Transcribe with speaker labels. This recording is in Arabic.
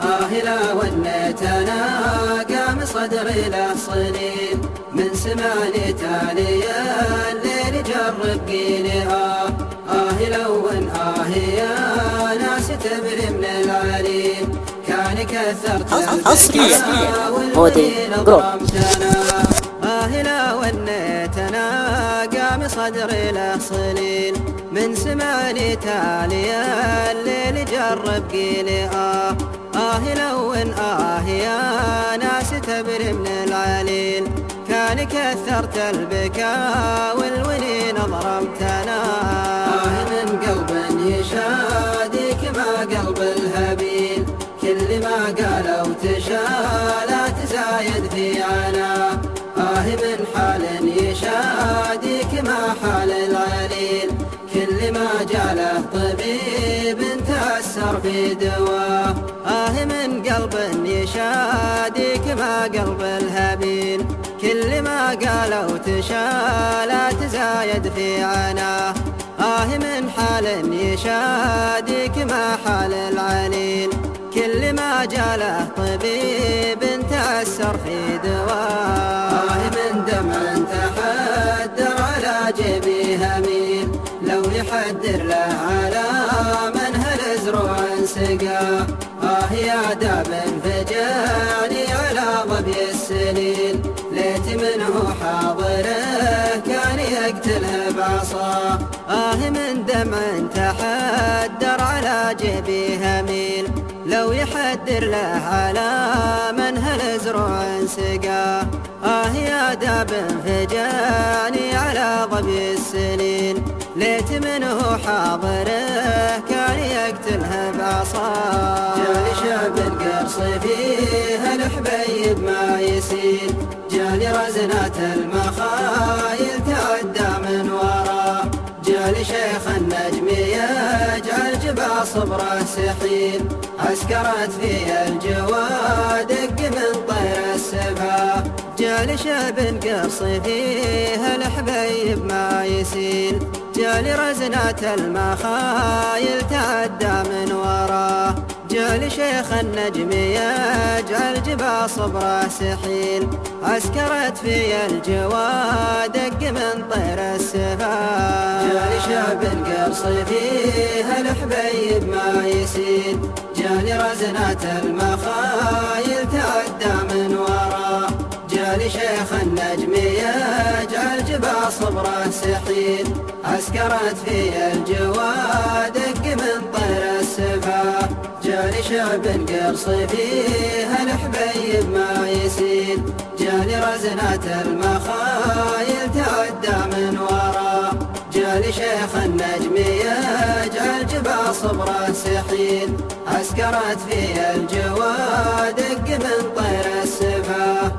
Speaker 1: آهلا ونيتنا قام صدري له صنين من سماني تاليا الليل جرب قيلي آه آهلا ون آهيا ناس تبري من العليم كان كثرت
Speaker 2: أصلي هودي
Speaker 1: آهلا ونيتنا قام صدري له صنين من سماني تاليا الليل جرب قيلي آه آه لون آه يا ناس تبري من العليل. كان كثرت البكاء والولين ضرمتنا آه من قلب يشاديك ما قلب الهبيل. كل ما قالوا تشا لا تزايد في عنا حال العليل كل ما جاله طبيب تأثر في دواه آه من قلب يشاديك ما قلب الهبيل كل ما قالوا تشا لا تزايد في عناه آه من حال يشاديك ما حال العليل كل ما جاله طبيب تأثر في دواه يحدر له على منهل زروع سقاه آه يا داب فجاني على ظبي السليل ليت منه حاضره كان يقتله بعصاه آه من دمع تحدر على جيبي هميل لو يحدر له على منهل زروع سقاه آه يا داب فجاني على ظبي السنين. ليت منه حاضره كان يقتلها بعصاه جاني شاب قرص فيه الحبيب ما يسيل جاني رزنات المخايل تعدى من وراه جاني شيخ النجم يجعل جبا صبره سحيل عسكرت في الجواد دق من طير السبا. جالي شاب قرص فيه الحبيب ما يسيل جالي رزنات المخايل تعدى من وراه جالي شيخ النجم يجعل جبا صبره سحيل. عسكرت في الجواد دق من طير السفا جالي شاب قرص فيه الحبيب ما يسيل. جالي رزنات المخايل تعدى من وراه جالي شيخ النجم يجعل سحيل عسكرت في الجواد من طير السفا. جالي شعب قرص فيه الحبيب ما يسيل جالي رزنات المخايل تعدى من وراه جالي شيخ النجم يجعل جبا صبره سحيل عسكرت في الجواد من طير السفا.